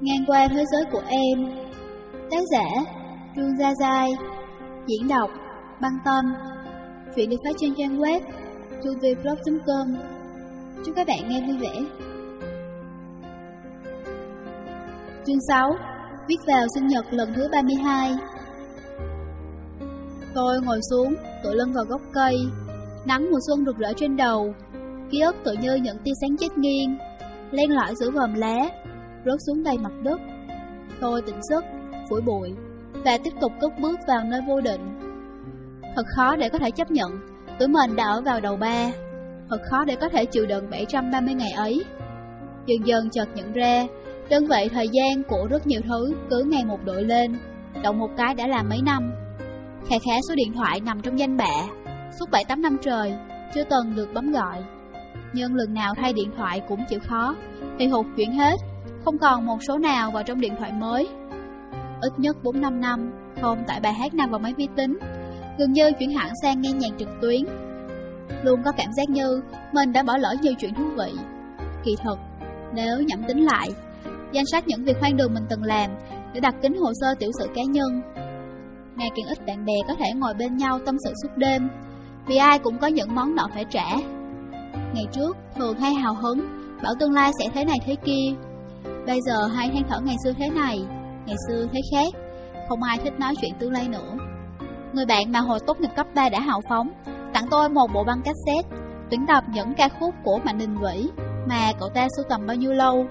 Ngang qua thế giới của em. Tác giả Trương Gia Giai. Diễn đọc Băng Tâm. Chuyện được phát trên trang web tuviblog.com Chúc các bạn nghe vui vẻ. Chương 6 Viết vào sinh nhật lần thứ 32 Tôi ngồi xuống, tựa lưng vào gốc cây. Nắng mùa xuân rực rỡ trên đầu. Ký ức tự như những tia sáng chết nghiêng Len lỏi giữa vòm lá. Rớt xuống đầy mặt đất. Tôi tỉnh giấc, phủi bụi Và tiếp tục cất bước vào nơi vô định. Thật khó để có thể chấp nhận Tuổi mình đã ở vào đầu ba. Thật khó để có thể chịu đựng 730 ngày ấy. Dần dần chợt nhận ra Đơn vị thời gian của rất nhiều thứ cứ ngày một đội lên Động một cái đã là mấy năm. Khẽ khẽ số điện thoại nằm trong danh bạ Suốt 7-8 năm trời Chưa từng được bấm gọi. Nhưng lần nào thay điện thoại cũng chịu khó Thì hụt chuyển hết. Không còn một số nào vào trong điện thoại mới. Ít nhất 4-5 năm Không tại bài hát nào vào máy vi tính, Gần như chuyển hẳn sang nghe nhạc trực tuyến. Luôn có cảm giác như Mình đã bỏ lỡ nhiều chuyện thú vị. Kỳ thật Nếu nhẩm tính lại, Danh sách những việc hoang đường mình từng làm Để đặt kính hồ sơ tiểu sự cá nhân. Ngày càng ít bạn bè có thể ngồi bên nhau tâm sự suốt đêm, Vì ai cũng có những món nợ phải trả. Ngày trước, thường hay hào hứng, Bảo tương lai sẽ thế này thế kia. Bây giờ hay than thở ngày xưa thế này, Ngày xưa thế khác, Không ai thích nói chuyện tương lai nữa. Người bạn mà hồi tốt nghiệp cấp 3 đã hào phóng, Tặng tôi một bộ băng cassette, Tuyển tập những ca khúc của Mạnh Đình Vĩ Mà cậu ta sưu tầm bao nhiêu lâu.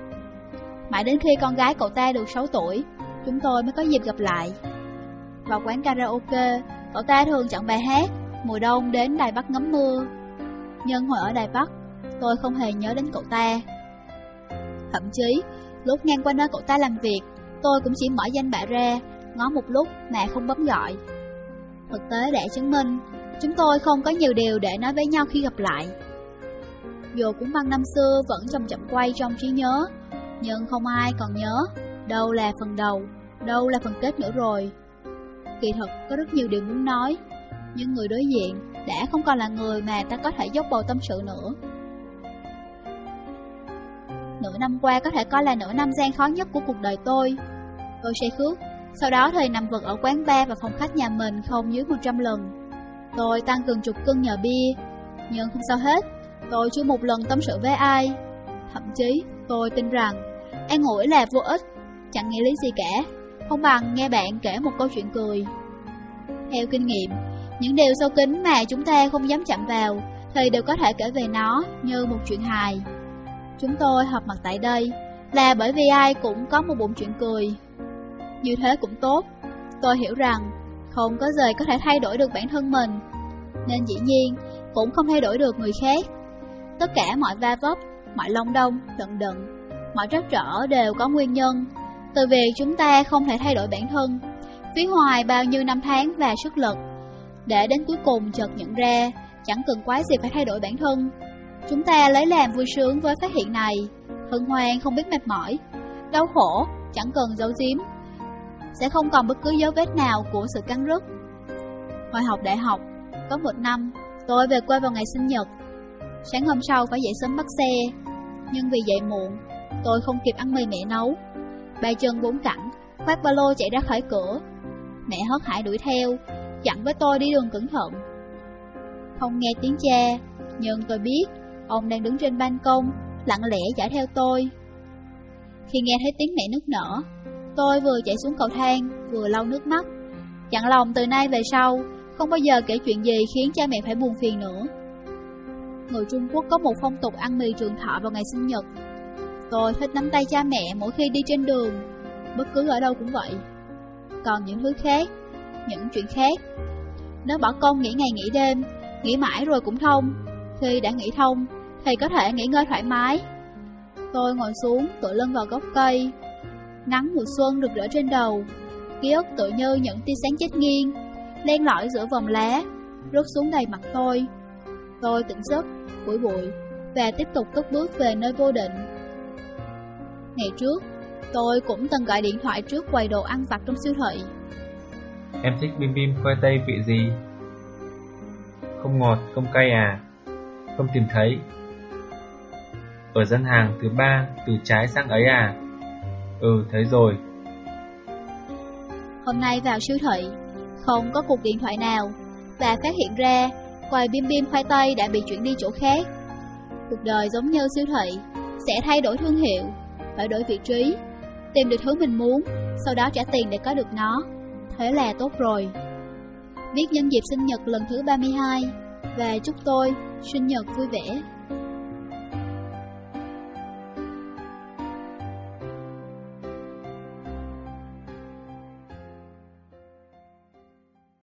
Mãi đến khi con gái cậu ta được 6 tuổi, Chúng tôi mới có dịp gặp lại. Vào quán karaoke, Cậu ta thường chọn bài hát Mùa đông đến Đài Bắc ngắm mưa. Nhưng hồi ở Đài Bắc, Tôi không hề nhớ đến cậu ta. Thậm chí Lúc ngang qua nơi cậu ta làm việc, Tôi cũng chỉ mở danh bạ ra, Ngó một lúc mà không bấm gọi. Thực tế đã chứng minh, Chúng tôi không có nhiều điều để nói với nhau khi gặp lại. Dù cũng băng năm xưa vẫn chậm chậm quay trong trí nhớ, Nhưng không ai còn nhớ Đâu là phần đầu, Đâu là phần kết nữa rồi. Kỳ thật có rất nhiều điều muốn nói, Nhưng người đối diện đã không còn là người mà ta có thể dốc bầu tâm sự nữa. Nửa năm qua có thể coi là nửa năm gian khó nhất của cuộc đời tôi. Tôi say khước. Sau đó thời nằm vật ở quán bar và phòng khách nhà mình không dưới 100 lần. Tôi tăng gần chục cân nhờ bia. Nhưng không sao hết, Tôi chưa một lần tâm sự với ai. Thậm chí, tôi tin rằng, An ủi là vô ích, Chẳng nghĩ lý gì cả. Không bằng nghe bạn kể một câu chuyện cười. Theo kinh nghiệm, Những điều sâu kín mà chúng ta không dám chạm vào Thì đều có thể kể về nó như một chuyện hài. Chúng tôi họp mặt tại đây Là bởi vì ai cũng có một bụng chuyện cười. Như thế cũng tốt. Tôi hiểu rằng Không có gì có thể thay đổi được bản thân mình Nên dĩ nhiên Cũng không thay đổi được người khác. Tất cả mọi va vấp Mọi lông đông, đận đận Mọi trắc trở đều có nguyên nhân Từ việc chúng ta không thể thay đổi bản thân Phí hoài bao nhiêu năm tháng và sức lực. Để đến cuối cùng chợt nhận ra Chẳng cần quái gì phải thay đổi bản thân. Chúng ta lấy làm vui sướng với phát hiện này. Hân hoan không biết mệt mỏi Đau khổ, chẳng cần giấu giếm. Sẽ không còn bất cứ dấu vết nào của sự căng rứt. Hồi học đại học, có một năm Tôi về quê vào ngày sinh nhật. Sáng hôm sau phải dậy sớm bắt xe Nhưng vì dậy muộn Tôi không kịp ăn mì mẹ nấu. Ba chân bốn cẳng Khoác ba lô chạy ra khỏi cửa. Mẹ hớt hải đuổi theo Dặn với tôi đi đường cẩn thận. Không nghe tiếng cha Nhưng tôi biết Ông đang đứng trên ban công, Lặng lẽ dõi theo tôi. Khi nghe thấy tiếng mẹ nức nở, Tôi vừa chạy xuống cầu thang, Vừa lau nước mắt. Chặn lòng từ nay về sau, Không bao giờ kể chuyện gì khiến cha mẹ phải buồn phiền nữa. Người Trung Quốc có một phong tục ăn mì trường thọ vào ngày sinh nhật. Tôi thích nắm tay cha mẹ mỗi khi đi trên đường, Bất cứ ở đâu cũng vậy. Còn những thứ khác, Những chuyện khác, Nếu bỏ công nghỉ ngày nghỉ đêm, Nghỉ mãi rồi cũng thông, Khi đã nghỉ thông thì có thể nghỉ ngơi thoải mái. Tôi ngồi xuống tựa lưng vào gốc cây. Nắng mùa xuân rực rỡ trên đầu. Ký ức tự như những tia sáng chết nghiêng Len lỏi giữa vòng lá Rớt xuống đầy mặt tôi. Tôi tỉnh giấc, phủi bụi Và tiếp tục cất bước về nơi vô định. Ngày trước Tôi cũng từng gọi điện thoại trước quầy đồ ăn vặt trong siêu thị. Em thích bim bim khoai tây vị gì? Không ngọt, không cay à? Không tìm thấy. Ở gian hàng thứ ba từ trái sang ấy à? Ừ, thấy rồi. Hôm nay vào siêu thị, không có cuộc điện thoại nào, và phát hiện ra quầy bim bim khoai tây đã bị chuyển đi chỗ khác. Cuộc đời giống như siêu thị, sẽ thay đổi thương hiệu, phải đổi vị trí, tìm được thứ mình muốn, sau đó trả tiền để có được nó. Thế là tốt rồi. Viết nhân dịp sinh nhật lần thứ 32 và chúc tôi sinh nhật vui vẻ.